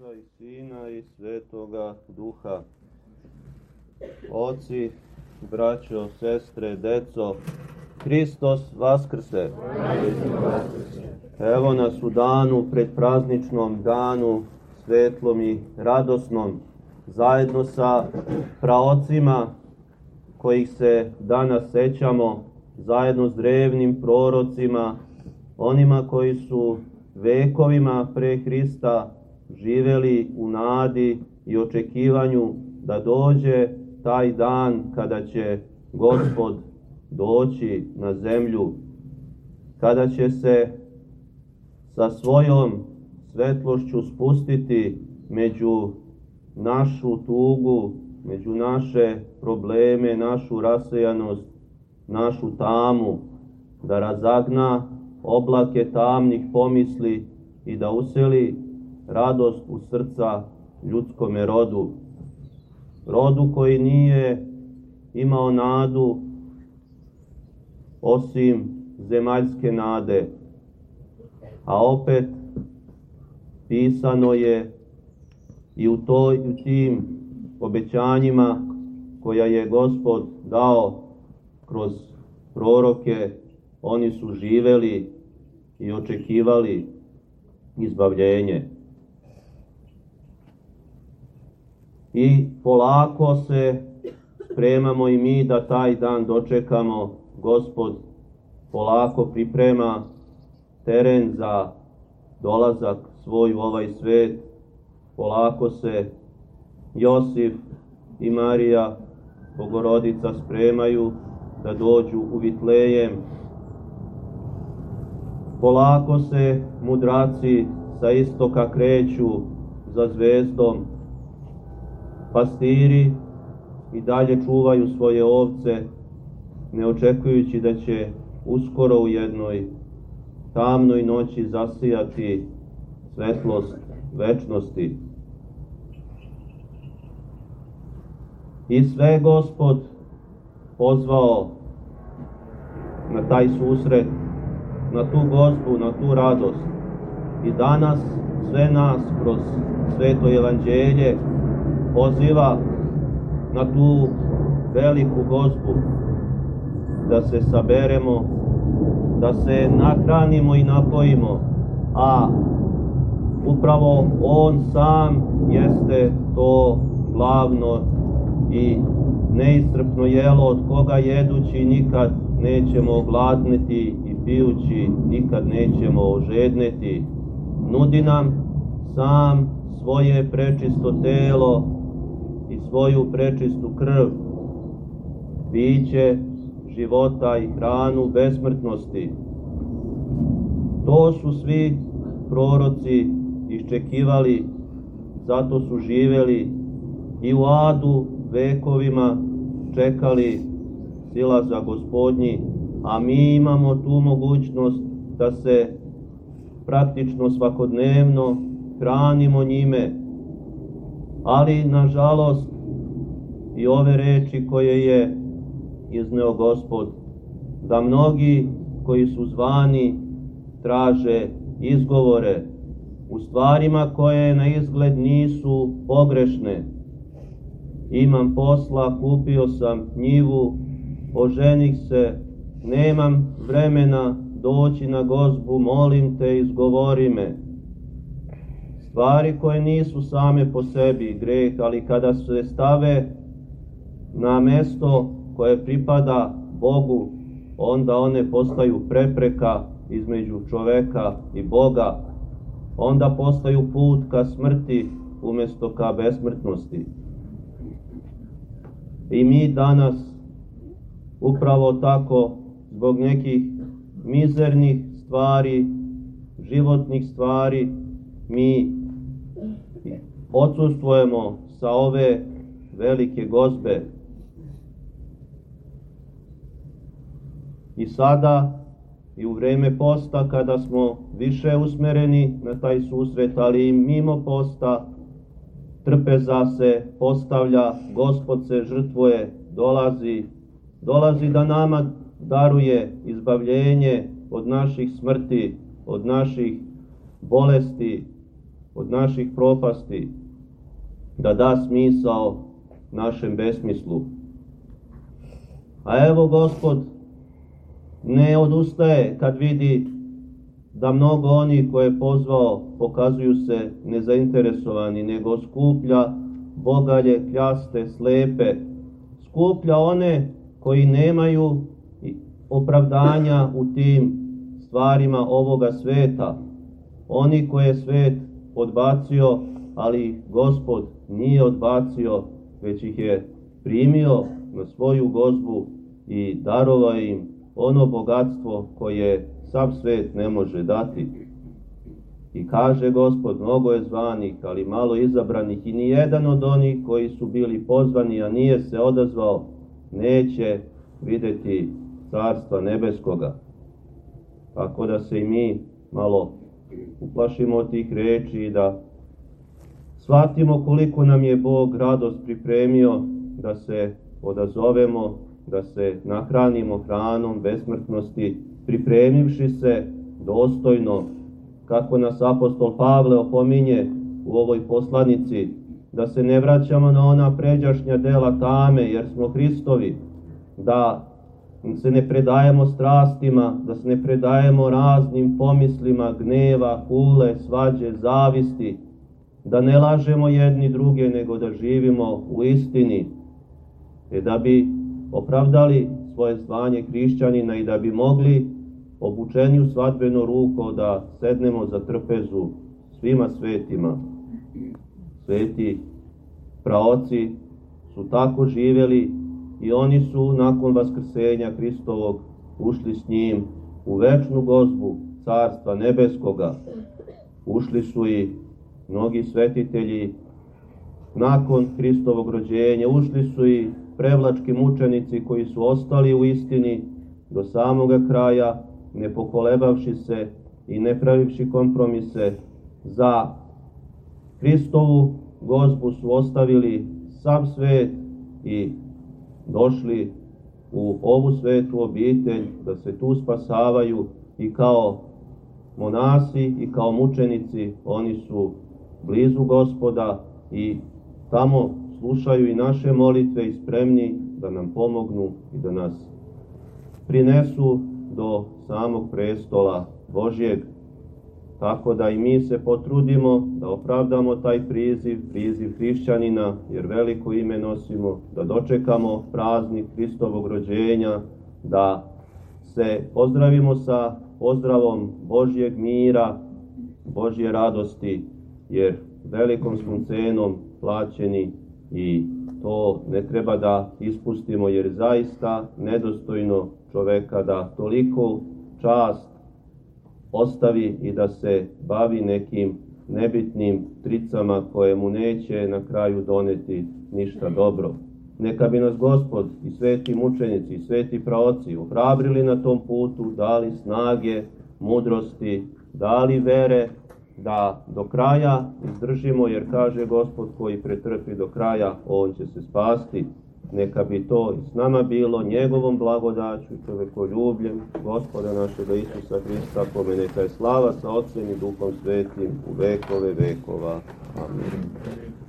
Oca i Sina i Svetoga Duha. Oci, braćo, sestre, deco, Hristos Vaskrse. Evo nas u danu, pred prazničnom danu, svetlom i radosnom, zajedno sa praocima kojih se danas sećamo, zajedno s drevnim prorocima, onima koji su vekovima pre Hrista živeli u nadi i očekivanju da dođe taj dan kada će Gospod doći na zemlju, kada će se sa svojom svetlošću spustiti među našu tugu, među naše probleme, našu rasejanost, našu tamu, da razagna oblake tamnih pomisli i da useli radost u srca ljudskome rodu. Rodu koji nije imao nadu osim zemaljske nade, a opet pisano je i u, toj, u tim obećanjima koja je Gospod dao kroz proroke, oni su živeli i očekivali izbavljenje. I polako se spremamo i mi da taj dan dočekamo. Gospod polako priprema teren za dolazak svoj u ovaj svet. Polako se Josif i Marija, Bogorodica, spremaju da dođu u Vitlejem. Polako se mudraci sa istoka kreću za zvezdom. Pastiri i dalje čuvaju svoje ovce, ne očekujući da će uskoro u jednoj tamnoj noći zasijati svetlost večnosti. I sve gospod pozvao na taj susret, na tu gozbu, na tu radost. I danas sve nas kroz sveto evanđelje poziva na tu veliku gozbu, da se saberemo, da se nahranimo i napojimo, a upravo On sam jeste to glavno i neistrpno jelo od koga jedući nikad nećemo ogladniti i pijući nikad nećemo ožedneti. Nudi nam sam svoje prečisto telo i svoju prečistu krv, biće života i hranu besmrtnosti. To su svi proroci iščekivali, zato su živeli i u adu vekovima čekali sila za gospodnji, a mi imamo tu mogućnost da se praktično svakodnevno hranimo njime, ali nažalost i ove reči koje je izneo gospod, da mnogi koji su zvani traže izgovore u stvarima koje na izgled nisu pogrešne. Imam posla, kupio sam njivu, oženih se, nemam vremena doći na gozbu, molim te, izgovori me. Stvari koje nisu same po sebi greh, ali kada se stave na mesto koje pripada Bogu, onda one postaju prepreka između čoveka i Boga, onda postaju put ka smrti umesto ka besmrtnosti. I mi danas upravo tako zbog nekih mizernih stvari, životnih stvari, mi odsustvujemo sa ove velike gozbe. I sada i u vreme posta kada smo više usmereni na taj susret, ali i mimo posta, trpeza se postavlja, gospod se žrtvuje, dolazi, dolazi da nama daruje izbavljenje od naših smrti, od naših bolesti, od naših propasti, da da smisao našem besmislu. A evo gospod ne odustaje kad vidi da mnogo oni koje je pozvao pokazuju se nezainteresovani, nego skuplja bogalje, kljaste, slepe, skuplja one koji nemaju opravdanja u tim stvarima ovoga sveta, oni koje je svet odbacio, ali gospod nije odbacio, već ih je primio na svoju gozbu i darovao im ono bogatstvo koje sav svet ne može dati. I kaže gospod, mnogo je zvanih, ali malo izabranih i ni jedan od onih koji su bili pozvani, a nije se odazvao, neće videti carstva nebeskoga. Tako da se i mi malo uplašimo od tih reči i da shvatimo koliko nam je Bog radost pripremio da se odazovemo, da se nahranimo hranom besmrtnosti, pripremivši se dostojno, kako nas apostol Pavle opominje u ovoj poslanici, da se ne vraćamo na ona pređašnja dela tame, jer smo Hristovi, da se ne predajemo strastima, da se ne predajemo raznim pomislima, gneva, kule, svađe, zavisti, da ne lažemo jedni druge, nego da živimo u istini, te da bi opravdali svoje zvanje hrišćanina i da bi mogli obučeni u svadbeno ruko da sednemo za trpezu svima svetima. Sveti praoci su tako živeli i oni su nakon vaskrsenja Hristovog ušli s njim u večnu gozbu Carstva Nebeskoga. Ušli su i mnogi svetitelji nakon Hristovog rođenja, ušli su i prevlački mučenici koji su ostali u istini do samoga kraja, ne pokolebavši se i ne pravivši kompromise za Hristovu gozbu su ostavili sam svet i došli u ovu svetu obitelj da se tu spasavaju i kao monasi i kao mučenici oni su blizu gospoda i tamo slušaju i naše molitve i spremni da nam pomognu i da nas prinesu do samog prestola Božjeg Tako da i mi se potrudimo da opravdamo taj priziv, priziv hrišćanina, jer veliko ime nosimo, da dočekamo praznik Hristovog rođenja, da se pozdravimo sa pozdravom Božjeg mira, Božje radosti, jer velikom smo cenom plaćeni i to ne treba da ispustimo, jer zaista nedostojno čoveka da toliko čast ostavi i da se bavi nekim nebitnim tricama koje mu neće na kraju doneti ništa dobro. Neka bi nas gospod i sveti mučenici i sveti praoci ohrabrili na tom putu, dali snage, mudrosti, dali vere da do kraja izdržimo, jer kaže gospod koji pretrpi do kraja, on će se spasti. Neka bi to i s nama bilo njegovom blagodaću i čovekoljubljem gospoda našega Isusa Hrista, kome neka je slava sa Otcem i Duhom Svetim u vekove vekova. Amin.